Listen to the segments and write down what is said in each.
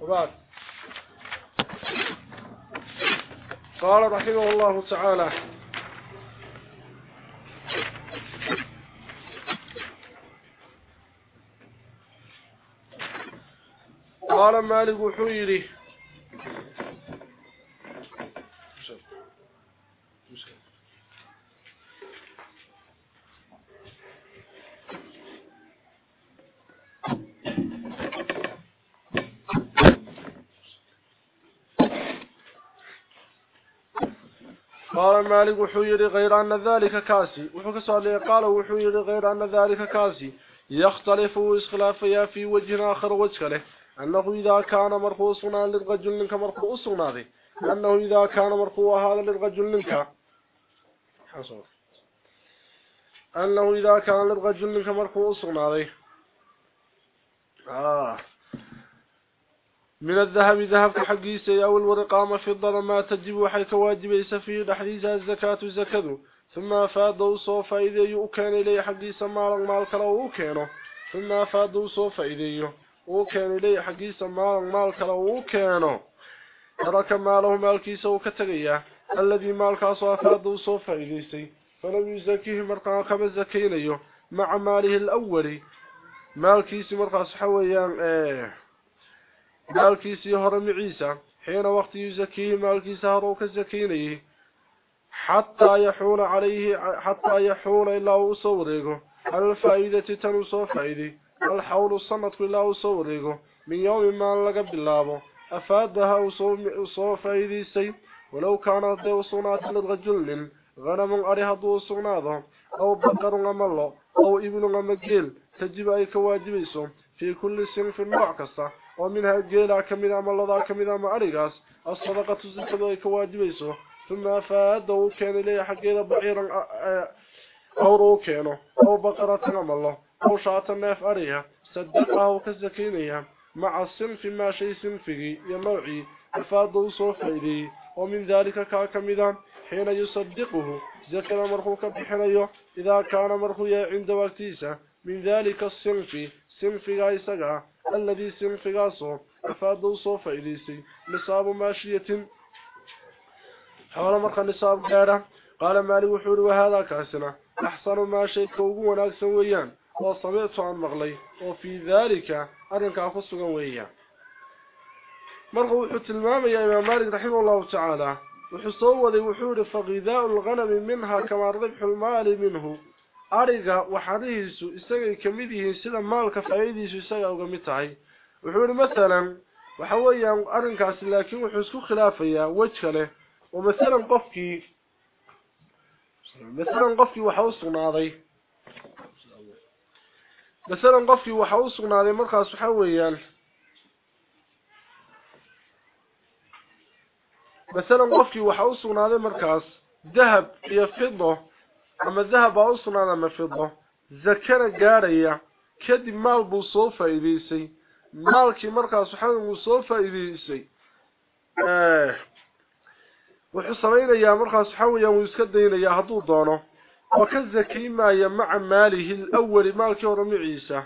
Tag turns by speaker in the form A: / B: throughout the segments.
A: وبعد. قال رحمه الله تعالى قال مالك حيري مالك وحيري غير أن ذلك كاسي. وحكى لي قال وحيري غير أن ذلك كاسي. يختلف اسخلافيا في وجه آخر وجه له. أنه إذا كان مرخوصنا للرجل لنك مرخوصنا ذي. أنه إذا كان مرخوص هذا للرجل لنك حصل. أنه إذا كان للرجل لنك مرخوصنا ذي. آه. من الذهب ذهب حقيسه أو الورقام في الظلمات تجب وحي كواجبيس في دحديث الزكاة زكاه ثم فادوا صوف اذا وكان الي حقيس مال مال كلا وكانه ثم فادوا صوف اذا وكان الي حقيس مال مال كلا وكانه ترك ماله مالكيس وكتغيا الذي مالكاس فادوا صوف اذا فلم يزكيه مرقا كما زكينيو مع ماله الأول. مالكيس مرقا حويان إيه مالكيسي هرم عيسى حين وقت يزكيه مالكيسي هروك الزكيني حتى يحول عليه حتى يحول إلا وصوريه على الفائدة تنسو فائدي الحول الصمت إلا وصوريه من يوم ما لقى بالله أفادها وصو فائدي سي ولو كانت دي وصونات للرجل غنم أريها دو وصوناته أو بقر أمالله أو ابن أمكيل تجب أي كواجبيسو في كل سن في النوع كسته ومنها جيلا كمدا ما لدا كمدا أريغاس. الصدقة زكاه اي كواجبيسو. ثم فاده كان لي حقيده بعيرا أو كانوا أو بقرة ما الله. أو شاط ناف أريها. صدقه وكزكينيا مع الصنف ما شيء صنفي ينوعي فاده صوفيدي ومن ذلك كمدا حين يصدقه. ذكر مرخوك بحنيه إذا كان مرخويا عند وقتيسه من ذلك الصنف. صنفي إساقا الذي سنفقاسه أفادوا صوفا إليسي. نصاب ماشية. حول مرقى نصاب غيره قال مالي وحور وهذا كاسنا. أحسن ما شيء كوغو وناكسا ويان. وصمعت عن مغلي. وفي ذلك أرنك أفصقا ويان. مرقى وحوت المام يا إمام مالك رحمه الله تعالى. وحصوه ذي فغذاء الغنم منها كما ربح المال منه. Ariga waxarihiisu isagay kamid yihiin sida maalka faa'iidiisu isaga uga mid tahay wuxuu mesela waxa weeyaan arinkaas laakiin wuxuu isku khilaafayaa waj kale oo mesela qofkii mesela qofkii waxa uu sugnaaday mesela qofkii waxa uu sugnaaday markaas waxa weeyaan مثلا qofkii waxa uu sugnaaday markaas dahab iyo fido أما ذهب أصلا لما فضه ذكر قاريا كد مال بو صوفا ايبيسي مالكي مرقى صحيح بو صوفا ايبيسي آه وحصلين ايا مركا صحيح يوم يسكدين ايا هدو دونه. وكذكي ما يمع ماله الأول مالكي ورمي عيسى.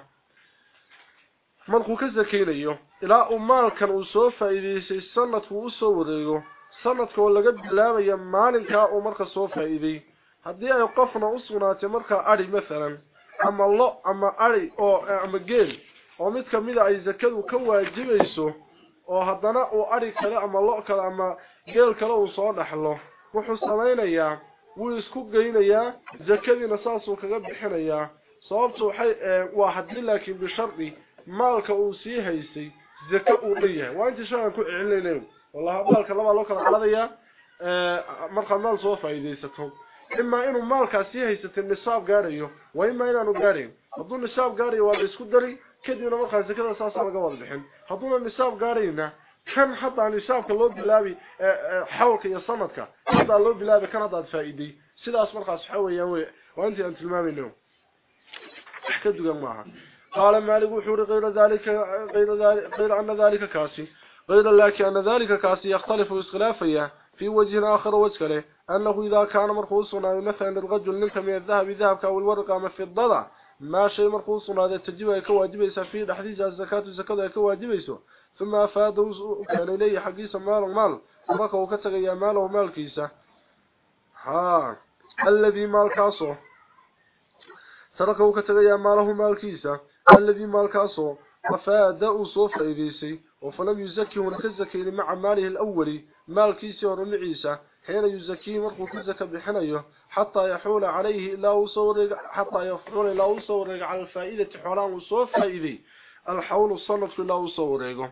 A: مرقو كذكي ليو إلا أو مالكا وصوفا ايبيسي سنة وصوريو سنة كولا قبل لابا يمالكا ومركا صوفا ايبيسي haddii ay qofna u sugnaatay markaa ari maalan ama lo ama ari oo ama geel oo mid kamida ay zakadu ka waajibayso oo haddana uu ari kale ama lo kale ama geel kale uu soo dhaxlo wuxuu samaynayaa wuu isku geynayaa zakadiina saasuu kaga bixinayaa sababtu waxay waa haddii laakiin bishardi maalka uu sii haysay zaka uu leeyahay waa intii shagan ku celinaynayo wallahi maalka labaa loo kala qaadayaa markaa maal soo faa'iidaysato إما إنه مالك سيهيسة النصاب قاريه وإما إنه قاريه هدو النصاب قاريه يسكو داري كدينا مرخص كده أساسا لقوال بحين هدو النصاب قارينا كان حتى عن نصاب كالله بلابي حولك يا صمتك حتى الله بلابي كان هذا فائدي. سيدا أسمرخص حوي يوي وأنت أنت المامي اليوم احتدوا معها. قال مالك وحور غير ذلك غير ذلك غير عن ذلك كاسي. غير لك أن ذلك كاسي يختلف اسخلافيا في وجه آخر وجه أنه إذا كان مرخوصنا مثلا الغجل نلك من الذهب ذهبك أو الورقة ما في الضلع ما شيء مرخوصنا هذا التجيب يكوى جبيس في الحديث الزكاة الزكاة يكوى جبيس ثم أفاده كان إليه حقيسا مال ومال فرقه كتغي مال ومال كيسا ها الذي مال كاسو. تركه كتغي ماله ومال كيسا الذي مال كاسو. وفاده صوف إليسي وفلم يزكي هناك الزكي لمع ماله الأولي مال كيسي كيسا ورمعيسا حين يزكي مرقو كزك بحنيه حتى يحول عليه لا وصور حتى يفعل لا وصور على الفائدة حولان وصوف فائدي الحول الصنف لا وصوريغو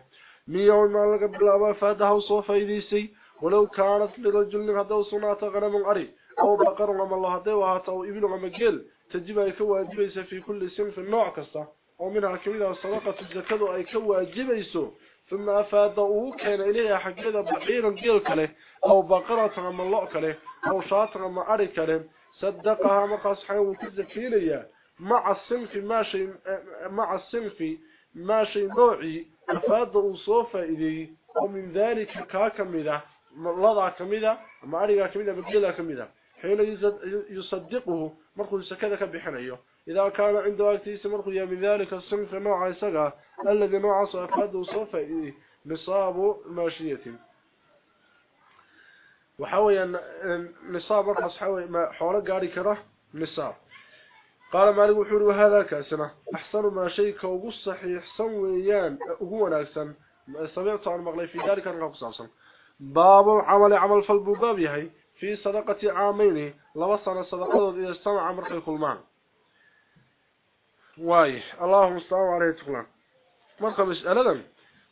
A: ميون ما لغا بلابا فادها وصوف فائديسي ولو كانت لرجل هذا صناعة غنم أري. أو بقر وما الله هذا وهاته أو إبن وما قيل. تجب أي كواجبيس في كل سن في النوع كستا ومنها كميدة صدقة الزكاة أي كواجبيسو ثم أفاده كان إليها حقيقة بعيرا قيل كله أو بقرة أما الله كله أو شاطر أما أري كله. صدقها مقاس حيوان كذكينية مع الصنف ما شيء مع الصنف ما شيء نوعي أفاده صوفة إليه. ومن ذلك كاكمدة لضع كمدة أما أريها كمدة بقيلة كمدة حين يصدقه مرخو سكذك بحنيه. إذا كان عند وقتيس مرخو من ذلك الصنف نوع يسقى الذي نوع صفاده صوفة إليه نصاب ماشية. وحاوي نصاب مرخص حاوي ما حوله قاري كره نصاب. قال مالك وحور وهذا كاسنا أحسن ما شيء كوغو صحيح سويان أقوى ناكسا سمعت عن مغلي في ذلك الرقصاصا باب عمل عمل فالبوباب يهي في صدقة عامين لوصنا صدقة إذا استمع مرق الكلمان واي. الله مستعوه عليه تخلان مرقب مسألة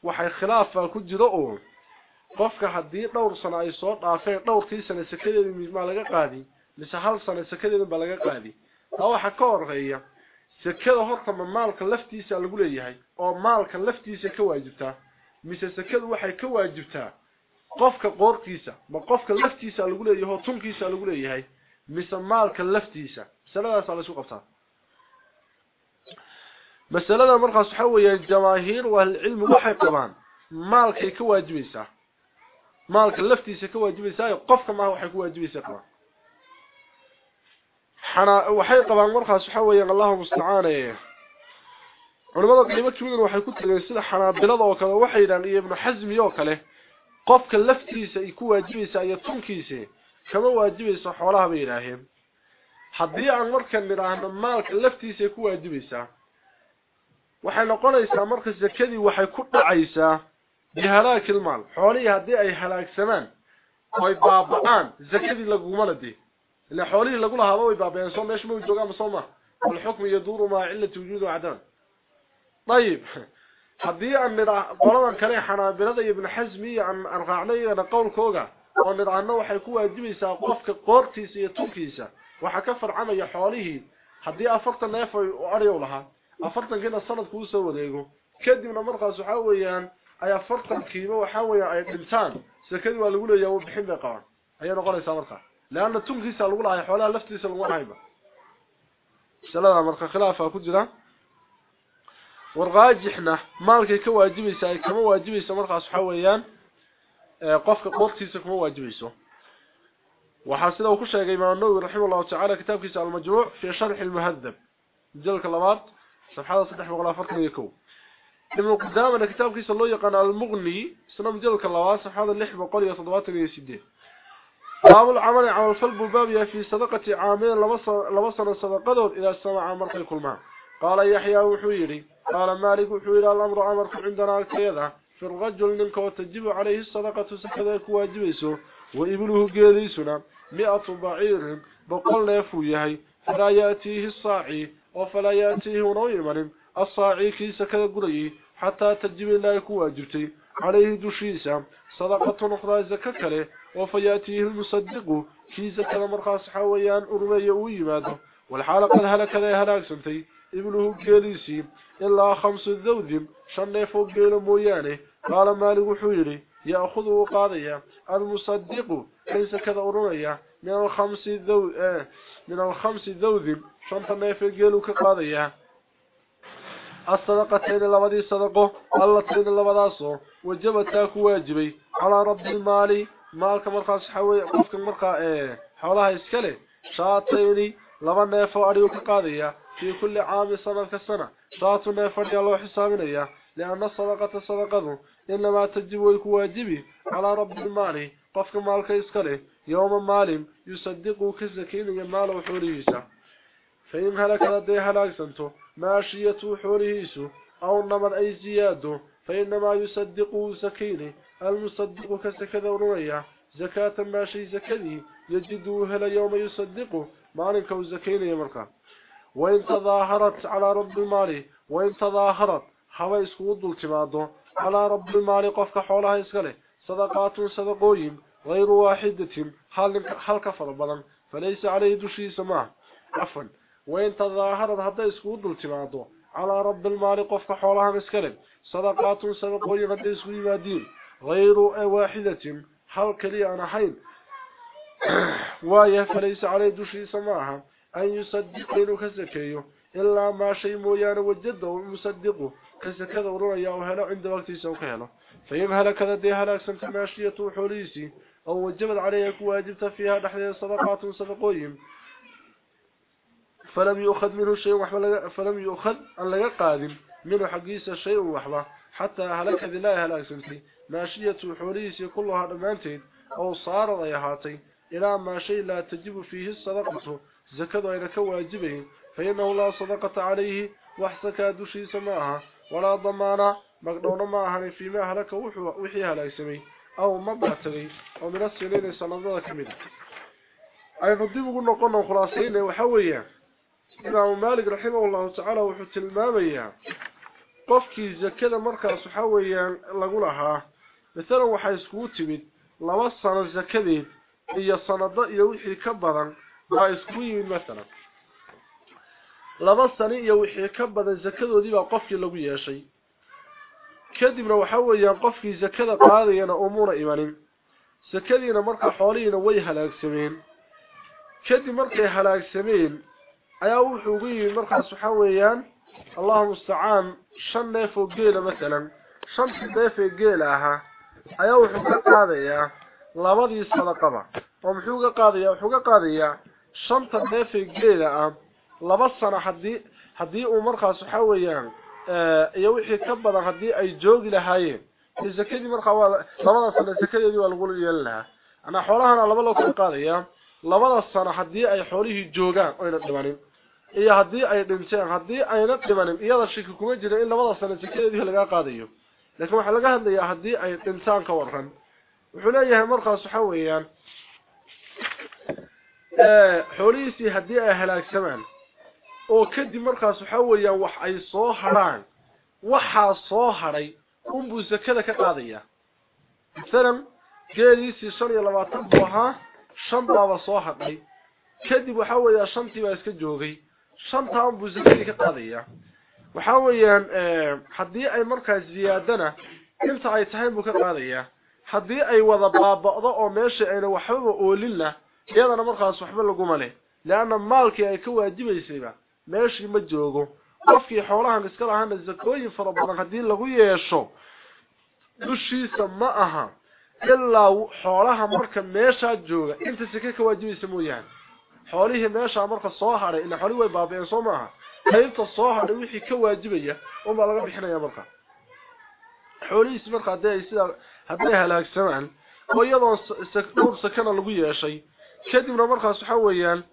A: وحي خلافة كجرؤه. قفك حدي دور سنة اي صوت عافية دور تي سنة سكده من مالك قادي لسهل سنة سكده من مالك قادي أو حكور غيية سكده هرطة من مالك اللفتي سألقول ايهاي أو مالك اللفتي سكواجبتها مثل سكده وحي كواجبتها قفك قور تيسا ما قفك اللفتي سألقول ايهو تنكي سألقول ايهاي مثل مالك اللفتي سألقول ايهاي سألقول ايهاي بس مساله مرخص حوي الجماهير والعلم وحي كمان مالك كواجبيسا مالك لفتيسا كواجبيسا أيوة، يقفك ما هو حي كواجبيسا كمان حنا وحي طبعا مرخص حوي الله المستعان ولماذا قيمة كبيرا وحي كنت لنسل حنا بلد وكذا وحي لأن إيه ابن حزم يوكله. قفك لفتيسا كواجبيسا يتنكيسا كما واجبيسا حولها بإلهي حضيع المركن من مالك اللفتي لفتيسا كواجبيسا waxay noqonaysaa marka zakadii waxay ku dhacaysaa bihalaak ilmaal xoolihii haddii ay halaagsamaan oy baaba'aan zakadii laguma ladii ila xoolihii lagu lahaaba way baaba'een soo meesha ma joogaan soo ma الحكم يدور مع علة وجود عدم طيب haddii aan nidhaa qoladan kale xanaabilada ibn xasmi aan aan raacnayna qowlkooga oo nidhaano waxay ku waajibaysaa qofka qoortiisa iyo tunkiisa waxa ka farcamaya xoolihii haddii afartan neef ay ariyow lahaa afartankiina sanadku usoo wareego kadibna markaas waxaa weeyaan ay afartankiiba waxaa weeyaan ay dhintaan sakadii waa lagu leeyahay bixin bay qabaan ayay noqonaysaa markaa leanna tunkiisa lagu lahay xoolaha laftiisa lagu lahayba masalada marka khilaafa ku jira warqaajixna maalkay ka waajibaysa ay kama waajibayso markaas waxa weeyaan qofka qortiisa kuma waajibayso waxa sida uu ku sheegay Imam Nawawi rahimahullah ta'ala kitabkiisa al-Majmu' fi sharh al-Muhaddab jalka labaad safxada 341 Ibn Qudamah kitabkiisa loo yaqaan al-Mughni sanam jalka labaad safxada 678 باب العمل على الفلب باب في صدقة عامين لبصنا صدقة إذا سمع مرق كل ما. قال يحيى وحويري قال مالك وحويري الأمر أمرك عندنا كذا في الرجل منك وتجب عليه الصدقة سكذلك واجبيسه وإبله قيليسنا مئة بعير بقل يفويهي فلا يأتيه الصاعي. وفلا يأتيه نويمن الصاعي كي سكذا قرية حتى تجب الله كواجبتي عليه دشيسا صدقة أخرى زككله وفياتيه المصدق. في زكاة مرخص حويان أرمي والحالة قد هلك ذي هلاك سنتي. ابنه قيليسي إلا خمس الذوذ شن فوق قيل مويانه. قال مالك حويري. يأخذه قاضية. المصدق. ليس كذا أرمي من الخمس الذوذ آه من الخمس الذوذ شن فوق قيل كقاضية الصدقتين لبدي صدقه اللتين لبداسو وجبتا كواجبي على رب المال qofka marka ee xoolaha iskale shaatayni laba neef oo ariyo ka qaadaya في كل عام سنة كسنة. شاة نفر الله حسابنا لأن الصدقة صدقة. إنما تجب ويكواجبي على رب المال قفك مالك يسكله يوم مال يصدقه كزكين يمال وحوريسا. فإن هلك لدي هلاك ماشية حوريسو أو النمر أي زياده فإنما يصدقه سكينه المصدق كسكذا ورمية زكاة ماشي زكذي يجده هل يوم يصدقه مالك وزكين يمركا وإن تظاهرت على رب المال وإن تظاهرت هوا اسكود التماده على رب المال قفك حولها اسكله صدقات صدقوين غير واحدة هل كفر بلن؟ فليس عليه دشي سماع. عفوا. وإن تظاهرت هذا اسكود التماده على رب المال قفك حولها اسكله صدقات صدقوين غد اسكود مادين غير واحدة هل كلي أنا حين؟ وايه فليس عليه دشي سماعها. أن يصدق إنه كزكيه إلا ما شيء مويان وجده ومصدقه كزكذا ورؤيا وهلا عند وقت يسوك هلا فإن هلك ذي هلاك سنت ماشية حوليسي أو وجبت عليك واجبت فيها نحن صدقات صدقوهم فلم يؤخذ منه شيء فلم يؤخذ أن لقى قادم منه حقيس شيء وحبا حتى هلك لا هلاك سنتي ماشية حوليسي كلها دمانتين أو صار ضيهاتي إلى ما شيء لا تجب فيه الصدقة. زكاة إلى كواجبه فإنه لا صدقة عليه. وحسك دشي سماها. ولا ضمانا. مقدون معها فيما هلك وحي هلايسمي أو مبعتغي أو من السنين سنضاد كمينة أي فضيب قلنا قلنا خلاصين وحويا إمام مالك رحمه الله تعالى وحت المامية qofkii zakada markaas waxa weeyaan lagu lahaa مثلا waxa isku timid laba sano zakadeed iyo sanado iyo wixii ka badan waa isku yimid مثلا laba sano iyo wixii ka badan zakadoodii baa qofkii lagu yeeshay kadibna waxa weeyaan qofkii zakada qaadayana umuna imanin zakadiina marka xoolihiina way halaagsameen kadib markay halaagsameen ayaa wuxuu ugu yimid markaas waxa weeyaan اللهم استعان shan neef oo geela masalan shantii neef ee geela ahaa ayaa wuxuu ka qaadayaa labadii sadaqaba oo muxuu ka qaadayaa wuxuu ka qaadayaa shanta neef ee geela ah laba sano haddii haddii uu markaas waxa weeyaan iyo wixii ka badan haddii ay joogi lahaayeen zakadii markaa waa labada sano zakadeedii waa lagu yeelan lahaa anaa xoolahana laba loo kala qaadayaa labada sano haddii ay xoolihii joogaan oyna dhimanin iyo haddii ay dhinteen haddii ayna dhimanin iyada shaki kuma jira in labada sano zakadeedii laga qaadayo laakiin waxaa laga hadlayaa haddii ay dhintaan ka waran wuxuu leeyahay markaas waxa weeyaan xoolihiisii haddii ay halaagsamaan oo kadib markaas waxa weeyaan wax ay soo hadhaan waxaa soo hadhay unbuu zakada ka qaadaya masalan geeliisii shan iyo labaatan buu ahaa shan baaba soo hadhay kadib waxa weeyaa shantii baa iska joogay shantaan buu zakadii ka qaadaya waxa weeyaan haddii ay markaas ziyaadana inta ay tahay buu ka qaadaya haddii ay wada baaba'do oo meesha ayna waxbaba oolinna iyadana markaas waxba laguma leh leanna maalkii ay ka waajibaysayba meeshii ma joogo qofkii xoolahan iska lahaana zakooyin fara badan haddii lagu yeesho dushiisa ma aha ilaa xoolaha marka meeshaa jooga inta sake ka waajibaysa mooyaane xoolihii meeshaa marka soo hadhay ila xoolihii way baaba'een soo maaha qaybta soo hadhay wixii ka waajibaya unbaa laga bixinaya marka xoolihiisi marka haddii ay sidaa hadday halaagsamaan oo iyadoon dhowr sakana lagu yeeshay kadibna markaas waxa weeyaan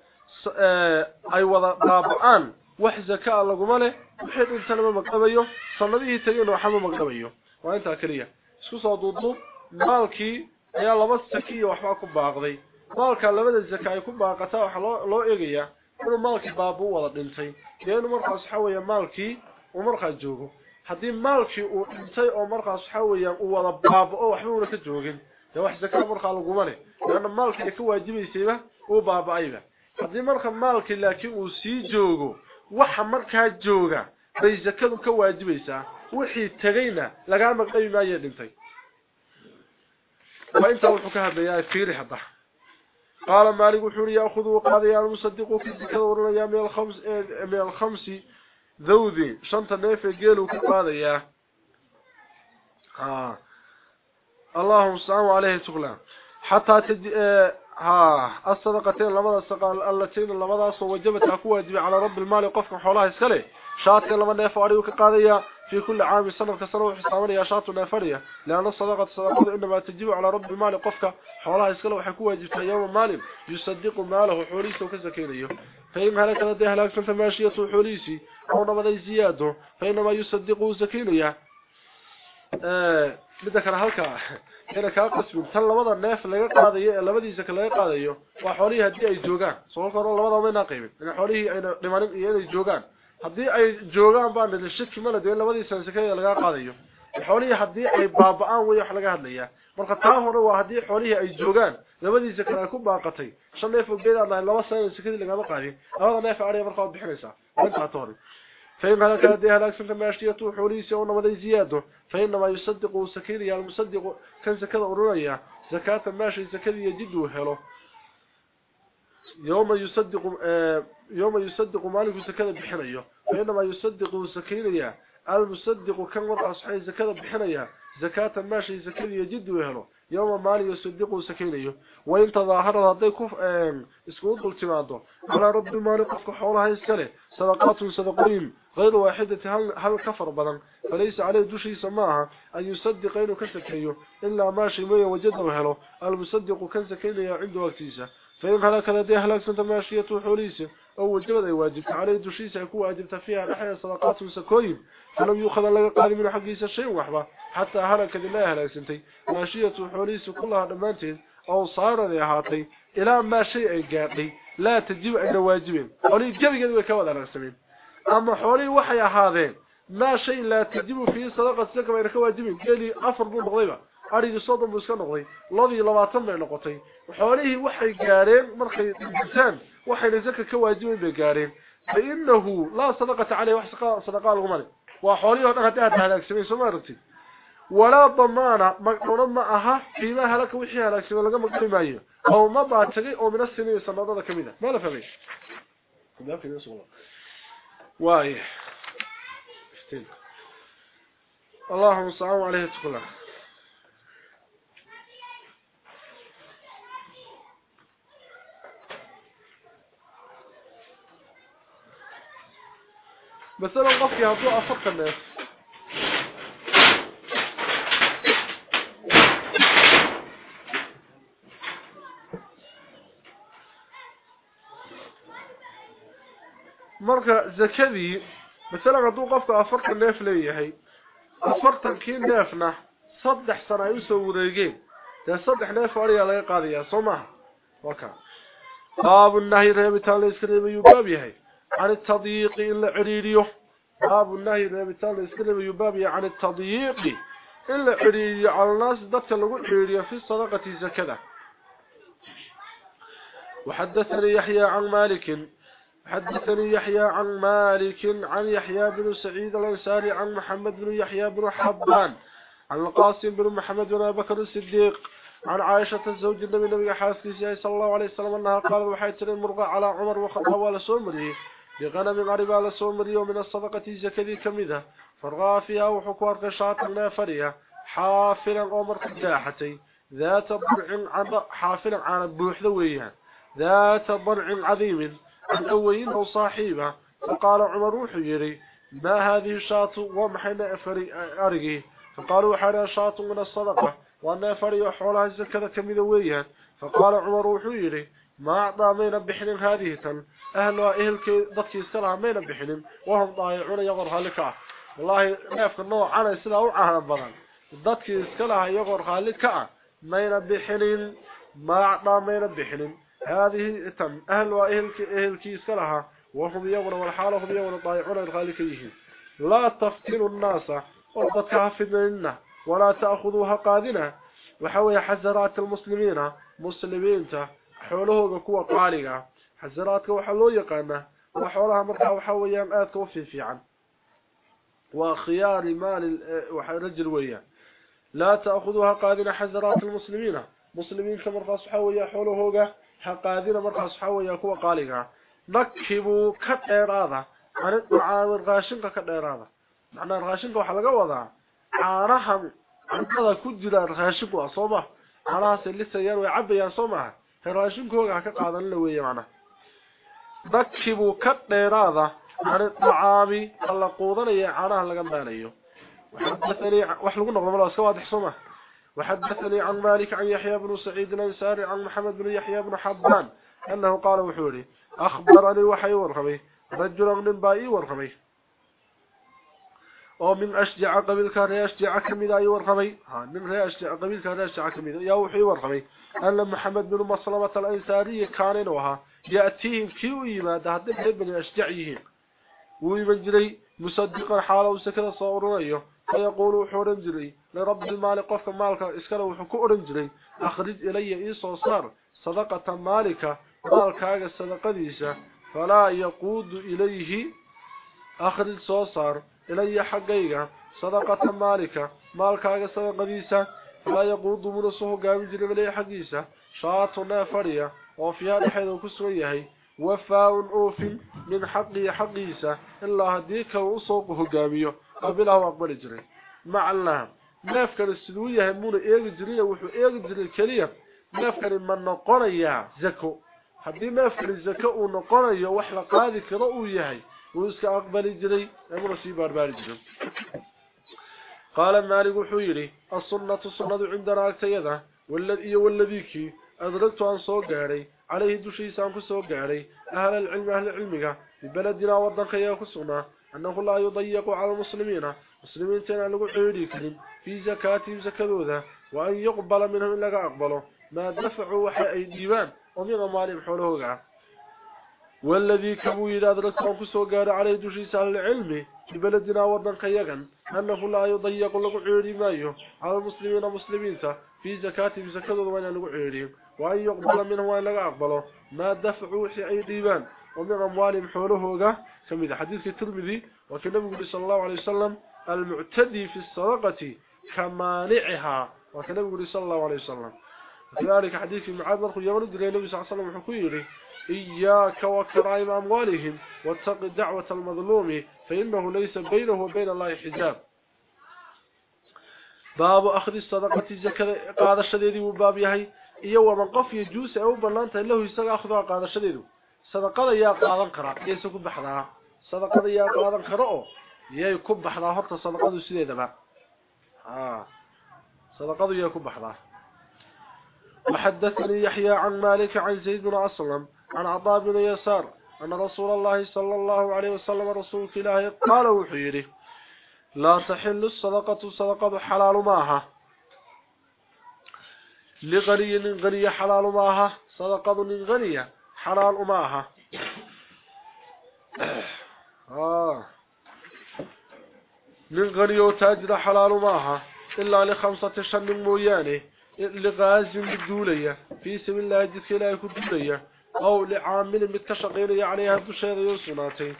A: ay wada baaba'aan wax zakaa laguma leh wixii dhintana ma magdhabayo sanadihii tagayna waxa ma magdhabayo waa intaa kaliya isku soo duuduub maalkii ayaa laba saki iyo waxbaa ku baaqday maalka labada zaka ay ku baaqataa waxa loo loo eegayaa inuu maalkii baabu wada dhintay inuu markaas waxa weeya maalkii uu markaa joogo haddii maalkii uu dhintay oo markaas waxa weeyaan uu wada baaba'o waxba una ka joogin dee wax zaka markaa laguma leh laanna maalkii ka waajibaysayba uu baaba'ayba haddii marka maalkii laakiin uu sii joogo waxa markaa jooga bay zakadu ka waajibaysaa wixii tagayna laga maqdhay maayo dhintay. وانت وحك هذا فيري هذا قال مالك وحوري ياخذ قاضي يا المصدق في ذكر يا من الخمس من الخمس ذوذي شنط نيف جيلو قاضي يا آه اللهم صل عليه تغلا حتى تج... ها الصدقتين لماذا سقال اللتين لماذا وجبت ku waajibay على رب المال xoolaha iskale shaadka lama neef oo ka qaadaya في كل عام سنه كسنه وحسابنا شاط نافريا لأن الصدقة صدقه إنما تجب على رب المال qofka xoolaha iskale waxay ku waajibtaa yawm maalin yusadiqu maalahu xoolihiisa ka فإن هلك لديه هلاك فماشية حوليسي أو نبضي زياده فإنما يصدقه سكينية آه midda kale halka ina ka qasbin tan labada neef laga qaadayo labadiisa kale laga qaadayo waa xoolihii hadii ay joogaan soo koro labada ma ina qaybin in ay dhimanin iyo inay joogaan hadii ay joogaan baan la shaki ma leeyahay labadiisa sakada laga qaadayo xoolihii hadii ay baaba'aan way wax laga hadlayaa marka taa hore waa hadii xoolihii ay joogaan labadiisa kale ku baaqatay shan neef oo geed ah laba sano sakada laga qaadin labada neef ariga markaa bixinaysa inta hore فإن هلك هذه هلاك سنة ماشية حوليسة ونمضي زيادة. فإنما يصدق سكيري المصدق كان زكاة أروريا زكاة ماشي زكاة يجد هلو. يوم يصدق يوم يصدق مالك زكاة بحنية. فإنما يصدق سكيري المصدق كان وضع صحيح زكاة بحنية. زكاة ماشي زكاة يجد هلو. يوم مالي يصدق سكينيه وإن تظاهر هذي كف اسكود قلتماده على رب المال قفك حولها يسكله صدقات صدقين. غير واحدة هل, هل كفر بدن فليس عليه دوشي سماها. أن يصدق إنه كسكيه إلا ماشي مية وجده هلو المصدق كسكينيه عنده وقتيسة فإن هلك لديه هلاك سنت ماشية حوليسة أو وجبت أي واجبت عليه دوشيسة يكون واجبت فيها نحيا صدقات سكوين فلم يؤخذ لك قال من حقيسة شيء وحبا. حتى هلك الله سنتي ماشية حوليسة كلها دمانتين أو صار لهاتي إلى ما شيء قاعدي لا تجيب أن واجبين. حولي جبي قد وكوضا لغسمين أما حولي وحي هذين. ما شيء لا تجيب فيه صدقة سكة بينك واجبين. قال لي أفر بون بغضيبة أريد صدق مسكن نقضي لضي لباتن بين نقطي وحوليه وحي قارين مرخي الإنسان. وحي لزكا كواجبين بقارين. فإنه لا صدقة عليه وحسقاء صدقاء الغمالي وحوليه وحي هلاك سمين سمارتي ضمانة مقنون ما أها فيما هلك وحي هلاك سمين لغا مقنون مايه أو ما باتغي أو من السنين سنة كمينة ما لا فهميش ما في نسو الله واي. افتين. اللهم صعب عليه تقول مثلا قفكي هدو أفق الناس marka zakadii مثلا haduu qofka afartan neef leeyahay afartankii neefna saddex sano ay usoo wareegeen dee saddex neef ariyaa laga qaadayaa soo maha waka baabu nahyi reebitaan la iska reebayuu baab yahay can atadyiiqi in la cidhiiriyo baabu nahyi reebitaan la iska baab yahay can atadyiiqi in la cidhiiriyo calanaasi dadka lagu cidhiiriyo fi sadaqati zakada وحدثني يحيى عن مالك حدثني يحيى عن مالك عن يحيى بن سعيد الأنساري عن محمد بن يحيى بن حبان عن القاسم بن محمد بن بكر الصديق عن عائشة الزوج النبي النبي حاسكي صلى الله عليه وسلم أنها قال وحيت المرغى على عمر وخطأ ولا سومري بغنم على سومري ومن الصدقة زكذي كمذا فرغى فيها وحكوار قشات النافرية حافلا عمر قداحتي ذات ضرع حافلا عن بوح ذويها ذات ضرع عظيم الأولين أو صاحبة. فقال عمر وحيري ما هذه الشاط ومحينا أرقي فقالوا حنا شاط من الصدقة وأن أفري وحولها الزكاة كمذويا فقال عمر وحيري ما أعطى مين بحلم هذه تن؟ أهل وإهل ضدك يستلها مين بحلم وهم ضايعون يغرها لك. والله نافق النوع على يستلها وعهنا بضان ضدك يستلها يغرها لك. مين بحلم ما أعطى مين بحلم هذه تم أهل وأهل أهل لها وهم يوم والحال هم يوم ضايعون الغالكيهم لا تفتنوا الناس. وضدك فدنا ولا تأخذوها قادنا وحوي حزرات المسلمين. مسلمين حوله كوا قالقا حزراتك وحلو يقانا وحولها مرقا وحوي يمآتك وفي في عن وخيار مال رجل ويا. لا تأخذوها قادنا حزرات المسلمين. مسلمين ha qaadina markaas waxa weeyaa kuwa qaaliga ah. nakibuu ka dheeraada. Ani ducaami raashinka ka dheeraada. Macnaa raashinka waxaa laga wadaa caanahan cuntada ku jiraan raashinku ah soo ma caanahaasay lisayaan way cabayaan soo maaha he raashinkooga ha ka qaadanla weeye macnaha nakibuu ka dheeraada. Ani ducaami ha la quudanaya caanahan laga maanayo. Wax lagu noqdo malaa iska waadix soo maha وحدثني عن مالك عن يحيى بن سعيد الأنصاري عن محمد بن يحيى بن حبان أنه قال وحوري أخبرني وحي ورخمي رجل من باي ورخمي أو من اشجع قبيل كان يشجع كميدا يورخمي ها من اشجع قبيل كان يشجع كميدا يا وحي ورخمي أن محمد بن مسلمه الأنصاري كان انها يأتيهم كيو يماد هذا ابن أشجعيهم. ويبن جري مصدقا حاله وسكده صورنيو فيقول حورن جري لرب المال قف مالك اسكله وحو كورن جري. أخرج إلي اي سو صار صدقة مالك مالكاغا صدقديسا فلا يقود إليه. أخرج صار إلي حقيقة صدقة مالك مالكاغا صدقديسا فلا يقود من سو غام جري الي حقيسا شاطنا فريا وفيها دحيد كسويهي وفاء أوف من حقه حقيسه إلا هديك وسوق هغاميو قبيله وابن جري. ما علمها نفكر السنوية همون إيه جريه وحو إيه جريه كليه نفكر ما نقريا زكو. حبي ما نفكر الزكو نقريا وحو قادك رؤيه ويسك أقبل جري. أمر سيبار بارجر قال مالك حويري. السنة السنة عندنا اكتيدة والذي والذيك. أدركت عن صوق غاري عليه دوشي سانكو صوق غاري أهل العلم أهل علمك ببلدنا وردنك ياكو سنة. أنه لا يضيق على المسلمين. مسلمين تنا لو خيري كلين في زكاة زكدودا وأن يقبل منهم إلا اقبله ما دفعوا وحي أي ديوان. ومن مالهم حولهوغا والذي كبو يدرك ان كسو غاري عليه دشيسان العلم. ببلدنا ودنك يغن أنه لا يضيق لو خيري مايو على المسلمين مسلمين في لو خيري وأن يقبل منه وأن لا أقبله ما دفعوا أي ديبان ومن أموالهم حولهوغا كميدا حديث الترمذي وكان النبي صلى الله عليه وسلم المعتدي في السرقة كمانعها. وكان النبي صلى الله عليه وسلم. كذلك حديث معاذ مرخو يمن دليل النبي صلى الله عليه وسلم حكيري إياك وكرائم أموالهم واتق دعوة المظلوم فإنه ليس بينه وبين الله حجاب. باب أخذ الصدقة قادة الشديد وباب يهي. iyo waman qof iyo juus ay u banaantahay lahu isaga akhdo qaadashadeedu qaadan kara yeeso ku baxdaa sadaqada yaa qaadan kara oo yay ku baxdaa horta sadaqadu sideedaba ha sadaqadu yaa ku baxdaa وحدثني يحيى عن مالك عن زيد بن أسلم عن عطاء بن يسار أن رسول الله صلى الله عليه وسلم رسول الله قال وحيره لا تحل الصدقة صدقة حلال معها لغني غني حلال ماها صدقة غني حلال ماها آه. لغني وتاجر حلال ماها إلا لخمسة شن مويانه لغازم الدوليه في سبيل الله جدك لا كدوليه أو لعامل متشقين عليها دشيده يسناتي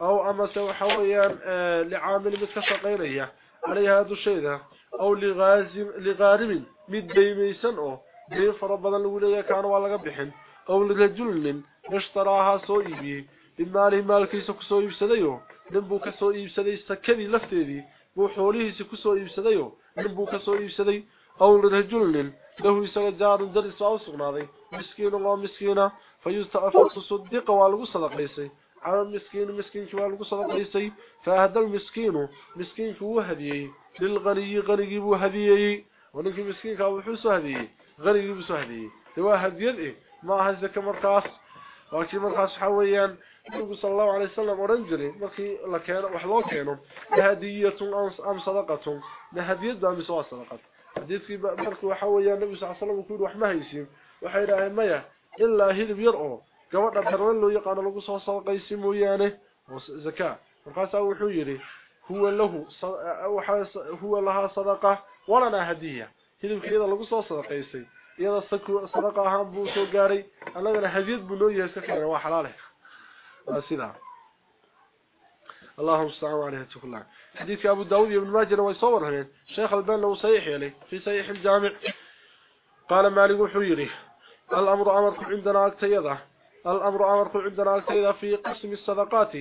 A: أو أما سو حويان لعامل متشقين عليها دشيده أو لغازم لغارم mid deymaysan oo deyn fara badan lagu leeyahay kaana أو لجل اشتراها سويبي إن مالي مالك يسوك سويب سديو. نبوك سويب سدي سكبي لفتيدي وحوليه سيكو سويب سديو. نبوك سويب سدي أو لجل له يسوك جار درس أو سغناضي مسكين الله مسكينة فيستعفق صديق والغو صدقيسي على المسكين مسكين والغو صدقيسي فهذا المسكين مسكين هو هديه للغني غني هو هديه ونكي مسكين هو حسو هديه غني هو هديه سواء هديه ما هزك مرخاص وكي مرخاص حويان النبي صلى الله عليه وسلم ورنجري مرخي لكان وحلو كانوا هدية أم صدقة. هدية أم سوا صدقة. هديت في مرخي وحويان النبي صلى الله عليه وسلم وكل وحما هيسين وحيرا ميا إلا يرؤوا gabadha darwan loo yaqaan lagu soo sadaqaysi mooyaane zakaa markaas uu wuxuu yiri huwa lahu waxa huwa laha sadaqa ولنا هديه hilibkeeda lagu soo sadaqaysay iyada sadaqa ahaan buu soo gaaray annagana hadiyad buu noo yahay sakana waa xalaal ah sida اللهم صل عليه حديث أبو داود بن ماجه ويصور هنا. شيخ الباني لو صحيح يعني في صحيح الجامع. قال مالك وحيري الأمر أمر عندنا اكتيده الأمر أمر عندنا اكتيده في قسم الصدقات.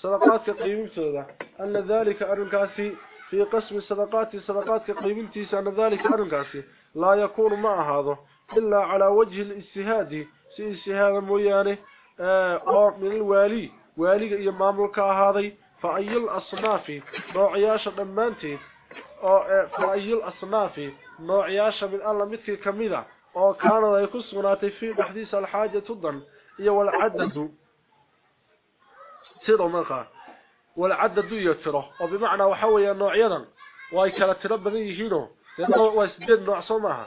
A: صدقات قيمتها أن ذلك ارنكاسي في قسم الصدقات صدقات قيمتي سان ذلك أرنكاسي لا يكون مع هذا إلا على وجه الاجتهاد سي اجتهاد مويانه أو من الوالي. والي ماملك هذا فأي الأصناف نوعياش دمانتي أو فأي الأصناف نوعياش من الله مثل كميدة أو كان يكسوناتي في بحديث الحاجة تضن إيا والعدد تيرو مرقى والعدد يتره. وبمعنى وحوية نوعيا وهي كانت تنبغي هنا لأنه هو واسدين نوع صمها.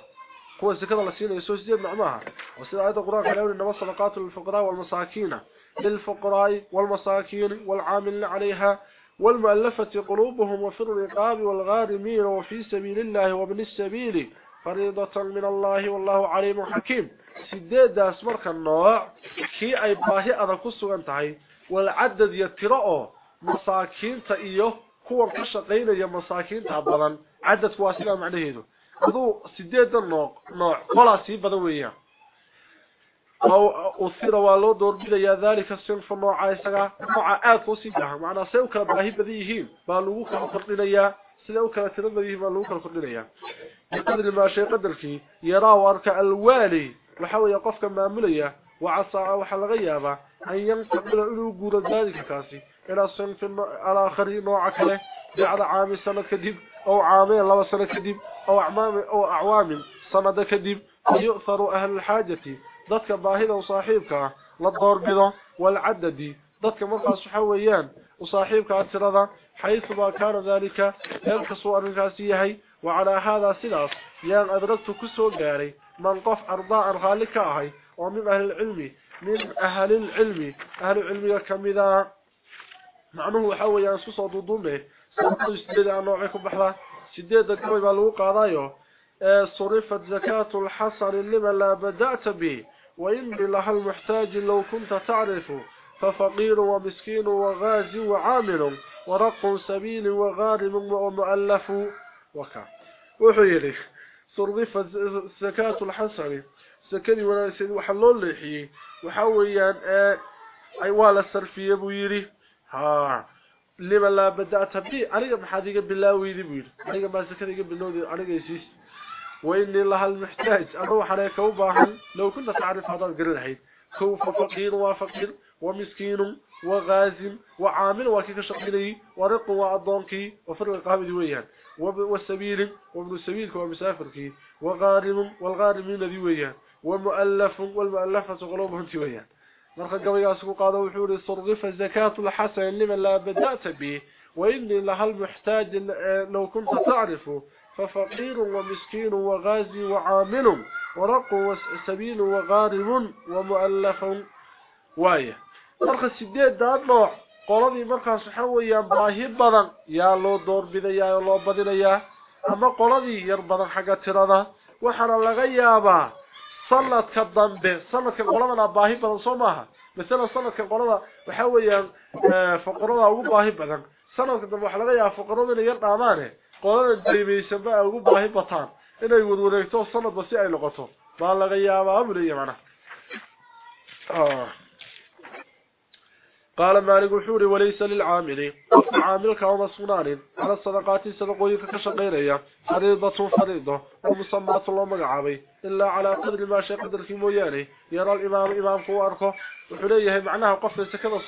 A: قوة الزكادة لسينا يسوي سدين نعمها وسيد آيات القرآن قال يقول إنما قاتل الفقراء والمساكين. للفقراء والمساكين والعامل عليها والمؤلفة قلوبهم وفي الرقاب والغارمين وفي سبيل الله وابن السبيل. فريضة من الله والله عليم حكيم. سدين داس مركا النوع كي أي باهي أذكسه أنتهي والعدد يتراؤه مساكين إيو كو ورك شقينا يا مساكينتا بدن عدد واسيله معنيهدو هذو سيده نوع نوع. فلا سي بدويا أو اصيروا لو دور بيديا ذلك في نوع عايسغا نوع اات كو سي جاه معنا سيو كلا باهي بديهيم با لوو كلا فدليا سيو كلا يقدر ما شيء قدر فيه يرا وارك الوالي. وحاول يقف كما مليا. وعصى وحلغيابه yanqabila inuu guuro dalika kaasi ila sinf ala akhari nooca kale bacda caami sanad kadib أو عامين لو سنة كدب أو أعمام أو أعوام سنة كدب يؤثر أهل الحاجة. ذاتك باهدة وصاحبك للدور بذا والعدد. ذاتك مرقى سحويان وصاحبك أترضى حيث ما كان ذلك ينقص الرقاسية وعلى هذا سلاس يان أدركت كسو قاري من قف أرضاء غالك أهي ومن أهل العلم من أهل العلم. أهل العلم كمذا؟ معنه حويان سوسو ضدومه سيدة نوعي كبحرة سيدة كوي بالو قاضايو. صرفت زكاة الحصر لما لا بدأت به. وإن لها المحتاج لو كنت تعرف. ففقير ومسكين وغازي وعامل. ورق سبيل وغارم ومؤلف. وكا. وحيري. صرفت زكاة الحصر. سكني ولا سيد وحلول لحي وحويا أي والا السرفية بويري ها لما لا بدأت بي أنا محاد يقب بالله ويدي بير أنا ما سكن يقب بالله أنا يسيس وإني لها المحتاج أروح عليك وباها لو كنت تعرف هذا القرن الحين كوف فقير وفقير ومسكين وغازم وعامل وكيك شقيلي ورق وعضونكي وفرق قابل ويهان والسبيل وابن السبيل مسافركي وغارم والغارمين ذي ومؤلف والمؤلفة غلوبهم تيويا مرخة قبل ياسكو قادوا حوري صرغف الزكاة الحسن لمن لا بدأت به وإني لها المحتاج لو كنت تعرف. ففقير ومسكين وغازي وعامل ورق وسبيل وغارب ومؤلف واية. مرخة سيديد داد نوع. قولني مرخة يا باهيب بدن. يا الله دور بذي يا الله بدن يا. أما قولني يربدن حق الترانة وحنا لغيابا. Sanadka dambe sanadka qoladana baahi badan soo maaha mesela sanadka qolada waxa weeyaan faqrada ugu baahi badan sanadka dambe waxa laga yaabaa faqrada inay yar dhaamaane qolada deemaysan baa ugu baahi bataan inay wadwareegto sanadba si ay noqoto baa laga yaabaa amriya mana قال مالك وحوري وليس للعامل. عاملك ومسؤولان على الصدقات صدقويك كشقيريا فريضة فريضة. ومسمى الله مقعبي. إلا على قدر ما شيء قدر في مويانه يرى الإمام إمام فواركه وحليه معناه قفل سكذا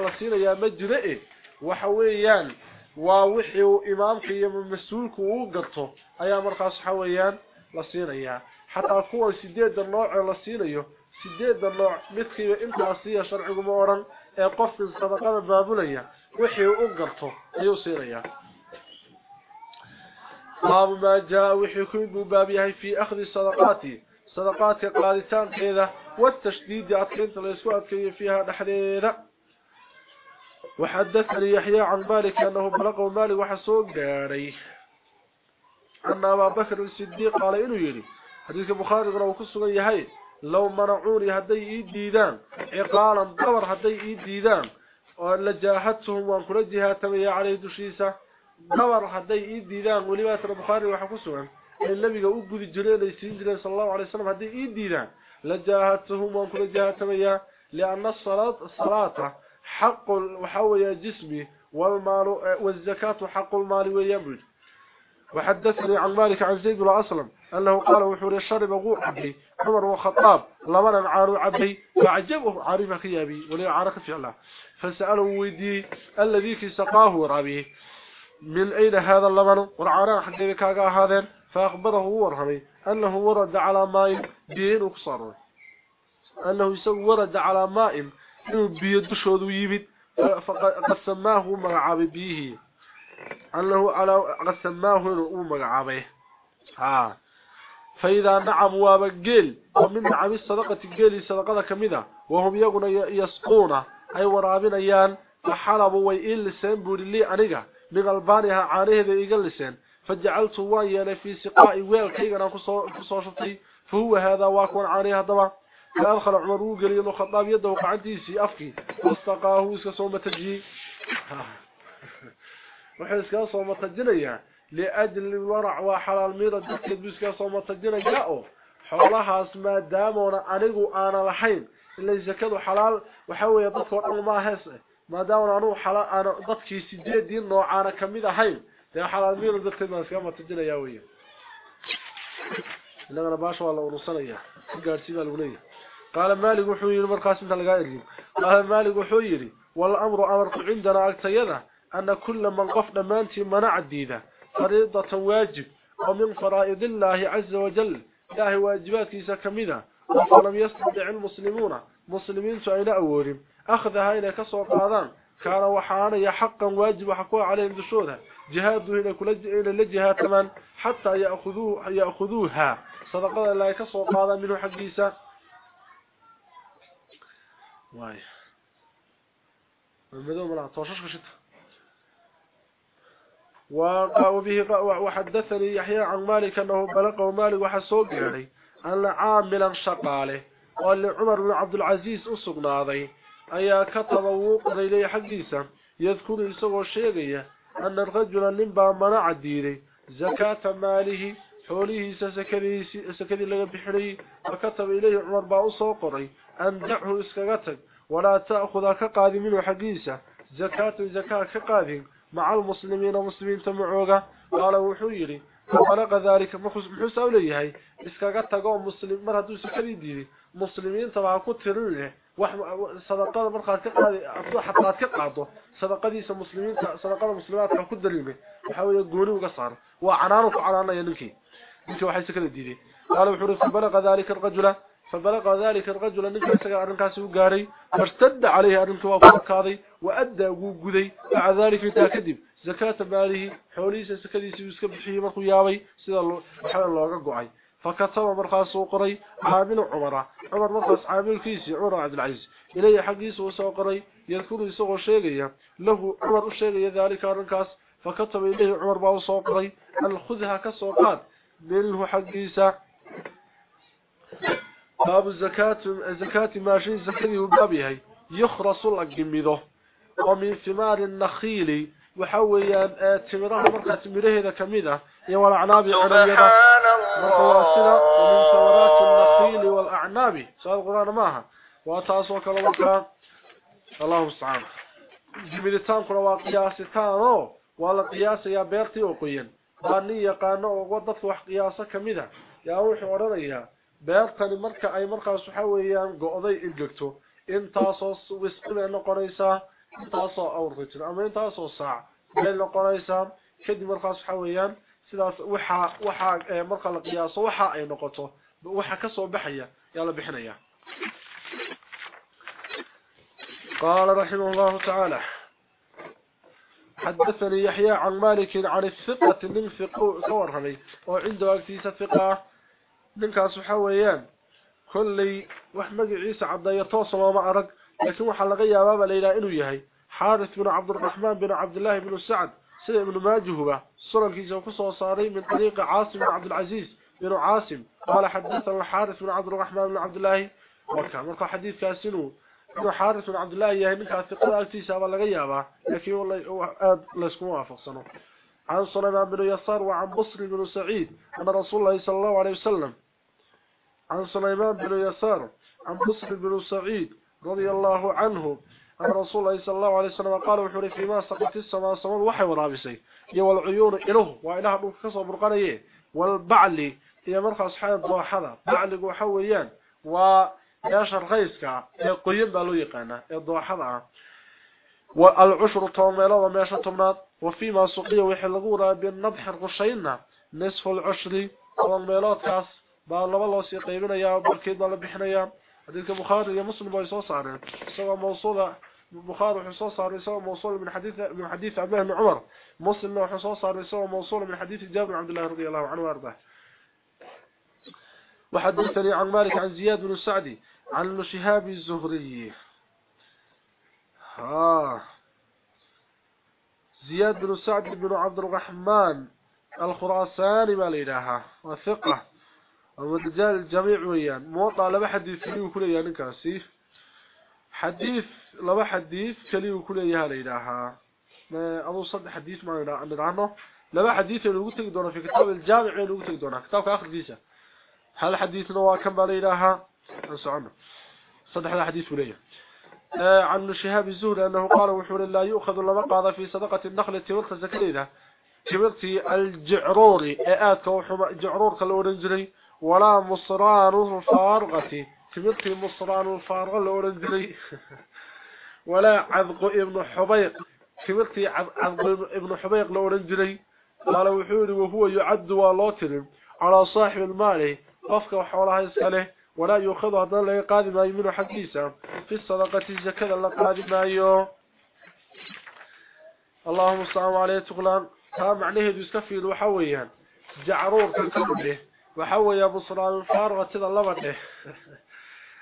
A: la siinaya ma jiro waxa weeyaan waa wixii uu imaamka iyo mas'uulku uu garto ayaa markaas waxa weeyaan la siinaya sideeda nooc la siinayo sideeda nooc midkiiba intaas iyo sharcigu ma oran ee qofka sadaqada baabulaya wixii uu garto ayuu siinaya باب ما جاء وحكم باب يحي في أخذ الصدقات صدقات قادتان كذا والتشديد أتكنت ليسوا أتكي فيها نحريرا وحدثني يحيى عن مالك أنه بلغه مالك وحسوق داري. أن أبا بكر الصديق قال إنه يري. حديث بخاري قرأوا كسوغا يحي لو منعوني هدي ديدان. عقالا دور هدي ديدان. ولجاهدتهم وانكنا جهاتهم عليه دشيسة. دور هدي إيد ديدان. ولمات البخاري وحكسوغا النبي u gudi jireen ay siin jireen sallallahu alayhi wasallam hadii ii diidaan la jaahatuhum wa kullu jahatamiya lianna as-salat as-salata حق وحوي جسمي. والمال والزكاة حق المال ويمرد وحدثني عن مالك عن زيد بن أسلم أنه قال وحوري الشرب وقوع عبي عمر وخطاب لمن عارو عبي فعجبه عارفة خيابي ولي عارك في الله. فسأله ويدي الذي سقاه رابيه من أين هذا اللمن ورعانا حقيبي كاقا هذا فأخبره ورهمي أنه ورد على ماء بين أكسر أنه يسوي ورد على ماء بيدشود ويبد فقد سماه مغعب به أنه على قد سماه مغعبه ها. فإذا نعم وابقل ومن نعم الصدقة القيل صدقة كمذا وهم يقول يسقون. أي ورابين أيان فحلبوا ويئل لسان بوري لي أنيقا. من البانها ذا إيقل لسان. فجعلت وايانا في سقاء ويل كيغنا كسو شفتي فهو هذا واكون عانيه دبا فأدخل عمر وقال إنه خطاب يده وقعديسي أفكي. واستقاه اسكا سوما تجي وحي اسكا سوما تجينيا لأجل الورع وحلال ميرا دكت بسكا سوما anigu aana lahayn ila zakadu xalaal waxa weeye dadka oo dhan ma hees maadaama anu xalaal aan dadkii sideedii noocaana kamid ahayn dee xalaal meel dadka ma iska matajinaya weeye inagana baasha waa la urursanaya gaarsiin baa lagu leeyahay qaala maalig wuxuu yiri markaas inta laga eriyo qaala maalig wuxuu yiri wal amru amarku cindana agtayada أن كل من قفنا مانتي منع الديدة. فريضة واجب. ومن فرائض الله عز وجل. ياهي واجباتي سكمدة. وفلم يستطع المسلمون مسلمين سعين أوريم أخذها إلى كسر قاذان كان وحانا يحقا واجب حقوها عليه اندشوده جهاده إلى كل الجهة تمان حتى يأخذوه يأخذوها. صدق الله كسر قاذان منه حقيسة واي. ما بدون ملعا كشتها كشت وبه وحدثني يحيى عن مالك أنه بلغ مالك وحسوق يعني أن عاملا شقاله قال عمر بن عبد العزيز اسقناضي ايا كتب وقضي لي حديثا يذكر يسوى شيغيا أن الرجل لنبا منع ديري زكاة ماله حوله سكدي لغا بخري وكتب إليه عمر با سو قري أن دعه اسكغتك ولا تأخذ كقاد منه حديثا زكاة زكاة كقاد مع المسلمين المسلمين تمعوغا. قال وحويري فلق ذلك مخص بحس أوليه إسكاقا تقوى مسلم مرها دوسي كريديري مسلمين تبعا كتريريه صدقات مرخات كقاضي حطات كقاضو صدقات ديسا مسلمين صدقات مسلمات كقو الدليمي وحاول يقولي وقصار وعنانك وعنانا ينكي ديسي وحيسي كريديري قال وحوري فبلق ذلك الرجل فبلغ ذلك الرجل النجم يسقى عن كاسه وقاري فاشتد عليه أن توافق كاري وأدى وقودي. بعد ذلك يتأكدب زكاة ماله حوليس يسكدي سيوسك بحيمة قيامي سيد الله وحال الله قعي فكتب مرخص وقري عامل عمر. عمر مرخص عامل كيسي عمر عبد العز إليه حقيس وسوقري يذكر يسوق الشيغية له عمر الشيغية ذلك عن كاس فكتب إليه عمر باوسوقري أن خذها كسوقات منه حقيسه باب الزكاة الزكاة ماشي زكري وبابيهي يخرص لك جميده ومن ثمار النخيل. وحويا تمرها مرقى تمره إذا كميده يوال أعناب عنبيده مرقواسنا ومن ثمرات النخيل والأعناب. سؤال القرآن ماها. وأتاسوك الله الله مستعان جميدتان كنا وقياستان ولا قياس يا بيرتي وقيين باني يقانا وقضت وح قياسة كميده يا وحي ورانيها beertani marka ay markaas waxa weeyaan go'day ilgagto intaasoo wisqina noqonaysaa intaasoo awrta jira ama intaasoo saac bay noqonaysaa kadib markaas waxa weeyaan sidaas waxa waxa marka la qiyaaso waxa ay noqoto waxa ka soo baxaya yaa la bixinaya قال رحمه الله تعالى حدثني يحيى عن مالك عن الثقة من ثقة كورهني وعنده أكتيسة ثقة ninkaas waxa weeyaan kulli wax magaciisa cadeeyo toos arag laakiin waxa laga yaabaa leeyahay inuu yahay Harith bin Abdurrahman bin Abdullah bin Sa'd sida ibn Majah surankiisa ku soo saaray min tariiqa Asim bin Abdul Aziz bin Asim qala hadathana Harith bin Abdurrahman bin Abdullah marka marka xadiidkaas inuu inuu Harith bin Abdullah yahay ninkaas tiqaadtiisa baa laga yaabaa laakiin wallahi aad la isku waafaqsano عن سليمان بن يسار وعن بصر بن سعيد أن رسول الله صلى الله عليه وسلم عن سليمان بن يسار عن بصر بن سعيد رضي الله عنه أن رسول الله صلى الله عليه وسلم قال وحوري فيما سقط السماء صمد وحي ورابسي يو العيون إله وإله أنه كسو برقانيه والبعل هي مرخى أصحاب الضوحة بعل وحويان وياشر غيسك يقيم بالو يقانا الضوحة والعشر تومل وما شتمنات وفيما سقيا وحل غورا بالنضح الغشينا نصف العشر والميلات خاص بالله لو سي قيبنا يا بركيد ولا بخنيا حديث البخاري يا مسلم باي سو صار سو موصول البخاري حصص صار سو موصول من حديث من حديث عبد الله بن عمر. مسلم لو حصص صار سو من حديث جابر عبد الله رضي الله عنه وارضاه. وحدثني عن مالك عن زياد بن سعدي عن شهاب الزهري. ها زياد بن سعد بن عبد الرحمن الخراساني ما ليلها وثقه الرجال الجميع ويان. موطأ لبا حديث كليه كليه نكاسي. حديث لبا حديث كليه ليلها ما أبو صد حديث ما عنه. لبا حديث لو تغي دونا في كتاب الجامع لو تغي دونا كتاب آخر ديسة. هل حديثنا waa kan baleylaha socona صدح حديث وليه. عن شهاب الزهري أنه قال وحول لا يؤخذ لما في صدقة النخلة تمرت زكريدة تمرتي الجعروري ايات وحما جعرور كالورنجري ولا مصران الفارغة. تمرتي مصران الفارغة الورنجري ولا عذق ابن حبيق. تمرتي عذق ابن حبيق الورنجري قال وحول وهو يعد والوتر على صاحب المال. قفك وحولها يسأله. ولا يؤخذ هذا لا يقادم يمين حديثا. في الصدقة الزكاة لا قادم أيوه اللهم صل عليه تقلان ها معنيه يستفيد وحويا. جعرور كالكبه وحويا بصران الفارغة تذا لبنه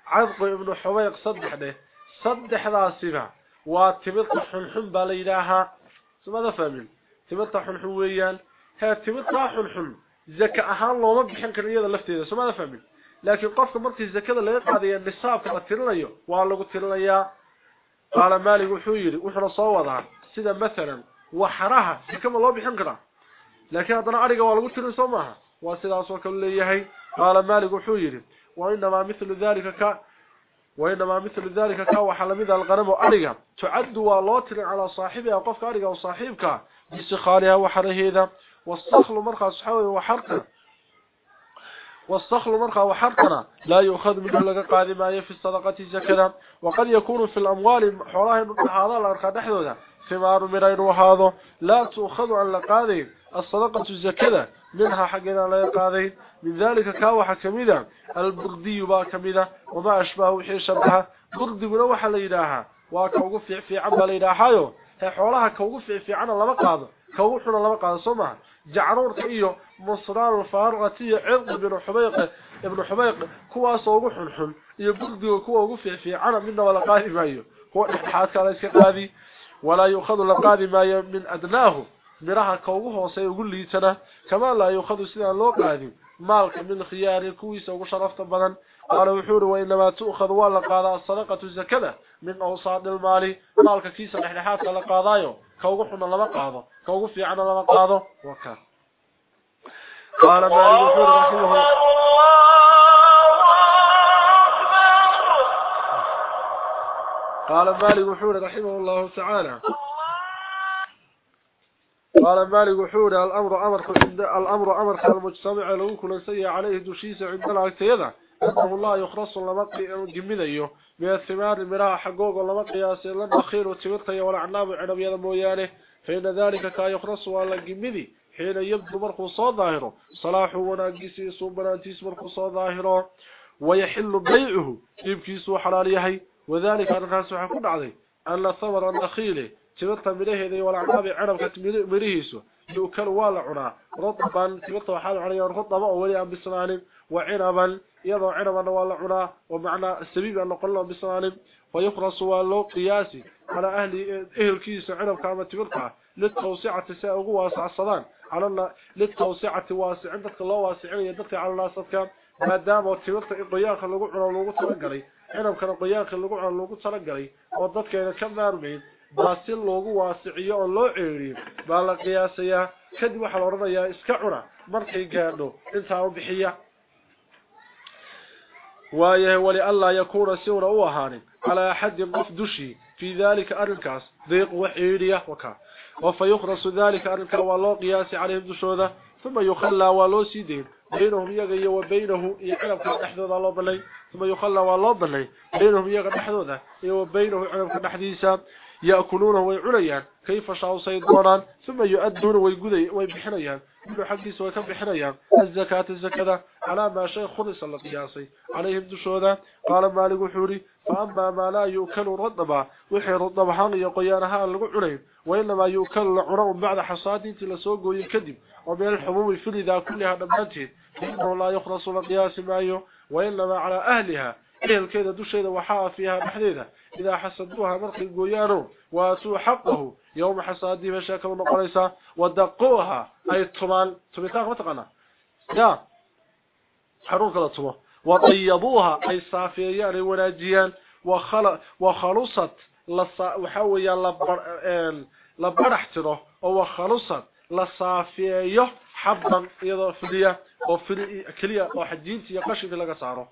A: عذق ابن حويق صدح له صدح راسنا. واتمط حنحن باليناها ماذا فهمين. تمط حنحن. ويان ها تمط حنحن زكاة أهان لو ما بحن كريادة لفتيدة ماذا فهمين لكن قفك مركي الزكاة اللي قادية النصاب كما ترنيو وعلى ترنيا قال مالك وحويري وحنا صوضها سيدا مثلا وحرها كما لو بحن كرا لكن هذا أريق وعلى ترن صومها وسيدا أصوك اللي قال مالك وحويري وإنما مثل ذلك ك وإنما مثل ذلك كا وحلمذا الغنم أريق تعد والوتر على صاحبها قفك أريق وصاحبك. بسخالها وحرهذا والصخل مرخى صحوه وحرقه. والصخل مرخى وحرقنا. لا يؤخذ منه لك قادما في الصدقة زكدا وقد يكون في الأموال حولاه من هذا الأرخى دحدودا ثمار مرين وهذا لا تؤخذ عن لقاذي الصدقة الزكدة منها حقنا لا يقاذي من ذلك كاوحة كميدا البردي با كميدا وما أشباه وحي شبها بردي ونوحى ليداها وكوغو في عبا ليداها هي حولها كوغو في عنا لما قاضي كوحنا لما قاضي صمع جعرورك إيو مصران الفارغة عرض بن حبيق ابن حبيق كوا صوغو حنحن إيو بردي كوا وقفع في عنا منا ولا قاضي مايو هو إححاد كان ليس قاضي ولا يؤخذ لقاضي مايو من أدناه. مراها كوغو سيقول لي تنا كما لا يؤخذ سيدان لو قاضي مالك من خيار كويس وشرفت بدن قال وحور وإنما تؤخذ ولا قاضى الصدقة الزكاة من أوصاد المال. مالك كيسا نحنحات لقاضايو كوغو حنا لما قاضو كوغو في عنا لما قاضو. وكا. قال مالك وحور رحمه الله. قال مالك وحور رحمه الله تعالى. قال مالك وحور الأمر أمر الأمر أمر المجتمع لو كل سيء عليه دشيس عند أنه الله يخرص لما جمديه من الثمار المراء حقوق لما قياس لما خير وتمرتي ولا عناب عنبيا مويانه فإن ذلك كا يخرص ولا جمدي حين يبدو مرخو صو ظاهره. صلاح وناقسي صوبنانتيس مرخو صو ظاهره. ويحل بيعه. يبكيسو حلاليهي وذلك أن الناس حكون عليه. أن ثمر النخيل تبطى مريه ولا عناب عنبك مريهيسو يؤكل ولا عنا رطبا تبطى وحال عليه رطبا. ولي أن يضع عنبا ولا عنا ومعنى السبيب أن نقول له بسنان ويفرص ولو قياسي على أهل كيس عنب كما تبطى للتوسعة ساقوا واسع الصدان على الله للتوسعة واسع عندك الله واسعين يدك على الناس كان ما دام تبطى قياك لو عنا لو تلقلي عنبكana qoyaanka lagu cun lagu tala galay oo dadkeena ka maarmeyn baa si loogu waasiciyo oo loo ceeriyo baa la qiyaasayaa kadib waxaa la وايه ولألا يكون سورة وهان على حد قف دشي في ذلك أرنكاس ضيق وحيرية وكا وفيخرص ذلك أرنكا والله قياسي عليهم دشوذا. ثم يخلى والله سيدين. بينهم يغي وبينه يعلم كدحدودا الله بلي. ثم يخلى والله بلي. بينهم يغي دحدودا وبينه يعلم كدحديسا يأكلون ويعليان. كيف شاو سيدوران ثم يؤدون ويغدي ويبخريان كل حد سوى كبخريان الزكاة الزكاة. على ما شيء خلص القياسي عليه الدشودا قال مالك وحوري فأما ما لا يؤكل رطبا وحير رطبا حان يقيانها لو عليه وإنما يؤكل العرى بعد حصاد انت لا سو غوي كدب وبين الحبوب الفريده كلها دبنت لا يخلص القياس مايو وإنما على أهلها. Ahliha ehelkeeda dusheeda waxaa fiiha dhexdeeda idaa xasaduuha markay gooyaano waatuu xaqahu يوم حصادي مشاكل نقريسا ودقوها. أي طبعا تبيتاق ما تقنا يا حرون كلا تبا وطيبوها أي صافيان وناجيان. وخل وخلصت لصا وحويا لبر لبرحتره أو خلصت لصافيه حبا يضا فديه وفي كليه وحدينتي قشف لغا صارو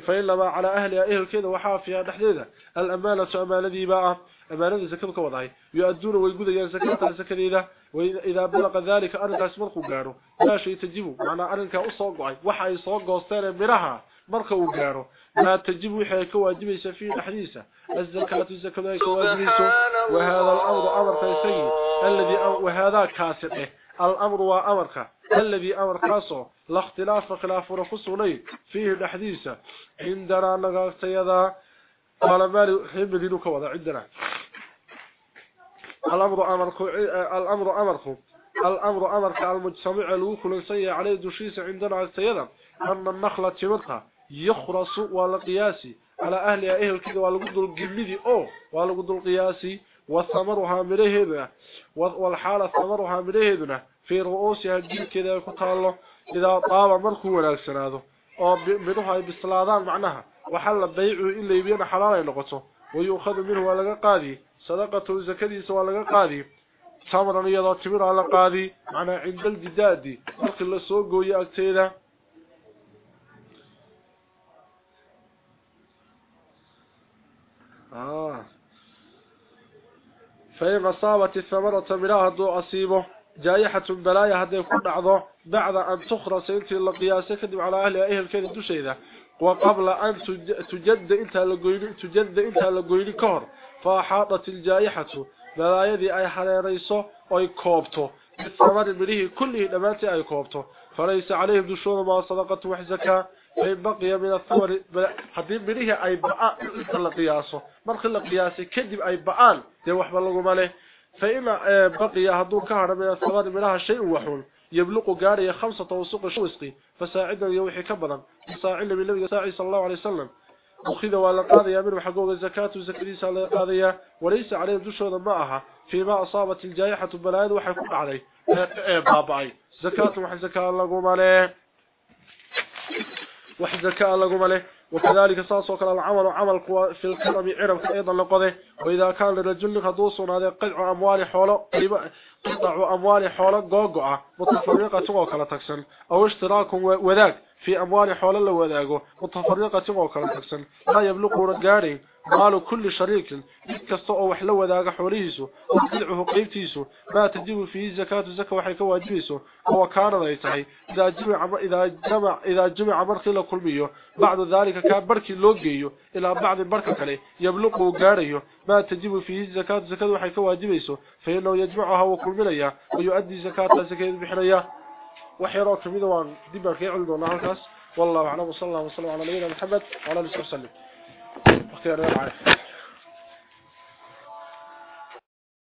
A: فإنما على أهل أهل كذا وحافيها نحديدة الأمانة أمانة باء أمانة زكاة كوضعي يؤدون ويقودوا زكاة زكاة وإذا بلغ ذلك أرنك أسمرك قارو لا شيء تجيبه معنى أرنك أصوقعي وحي صوق وستان مرها مركا وقارو. ما تجيب وحي كواجبي سفين حديثة الزكاة الزكاة كواجبيسه وهذا الأمر أمر فيسي الذي وهذا كاسره الأمر وأمرك. الذي أمر خاصه لا اختلاف خلاف رفصني فيه الحديث عندنا نغاقتيدا قال مالي حمدينو كودا عندنا. الأمر أمرك الأمر أمرك الأمر أمرك المجتمع لو كلنسي عليه دشيس عندنا عقتيدا أن النخلة تمرها يخرص والقياسي على أهل أهل كذا والقدر الجمدي أو والقدر القياسي. وثمرها مليهدنا. والحالة ثمرها مليهدنا. في رؤوسها الجيل كده يكتاله إذا طاب مركو ولا السناده ومنها بسلاذان معناها. وحل بيعه إلا يبين حلالا ينقطه ويأخذ منه ولا قادي صدقة إذا كديس ولا قادي ثمرا يضع تمر على قادي معنى عند الجداد مرك الله سوقه يأكتيدا آه. فإن أصابت الثمرة منها دو أصيبه جائحة بلايا هذا يكون دعضه بعد أن تخرس أنت القياسة كذب على أهل أهل كذا دشيدة وقبل أن تجد أنت لقويني تجد أنت لقويني كهر فأحاطت الجائحة. بلايا ذي أي حريريسو أي كوبتو بالثمر منه كله دماتي أي كوبتو فليس عليهم دشون ما صدقت وحزكا فإن بقي من الثمر حدي منه أي بقاء انت لقياسه مرخ القياسة كذب أي بقان دي وحبا لقو ماليه فإن بقي هدو كهر من الثمر منها شيء وحول. يبلغ قاري خمسة وسوق شوسقي. فساعدا يوحي كبرا. فساعدا من النبي صلى الله عليه وسلم. أخذ ولا قاضي من حقوق الزكاة وزكريس على قاضية وليس عليه دشونا معها. فيما أصابت الجائحة بلايد وحيكون عليه. بابعي زكاة وحي زكاة لقوم عليه. لقوم عليه وكذلك ساسو كلا العمل وعمل في الكلام عرب أيضا لقده وإذا كان للرجل خدوس هذا قطع أموال حوله قطع أموال حوله غوغا متفرقة تو كلا تكسن أو اشتراك وذاك في أموال حوله لو متفرقة تو كلا تكسن لا يبلغ رجاري مالو كل شريك يكسو أو وخلوا داغ خوليسو أو قيبتيسو. ما تجب فيه زكاة الزكاة وحي كواجبيسو هو كارديته إذا جمع إذا جمع إذا جمع بركي له كلبيو بعد ذلك كان بركي جيو إلى بعد البركة كلي. يبلغ غاريو ما تجب فيه زكاة الزكاة وحي كواجبيسو فإنه يجمعها وكل وكلبليا ويؤدي زكاة زكاة بحريا وحيرو كميدوان ديبركي علدو نا هلكاس والله أعلم. وصلى الله وسلم على نبينا محمد وعلى آله وسلم. وسلم اختيار يا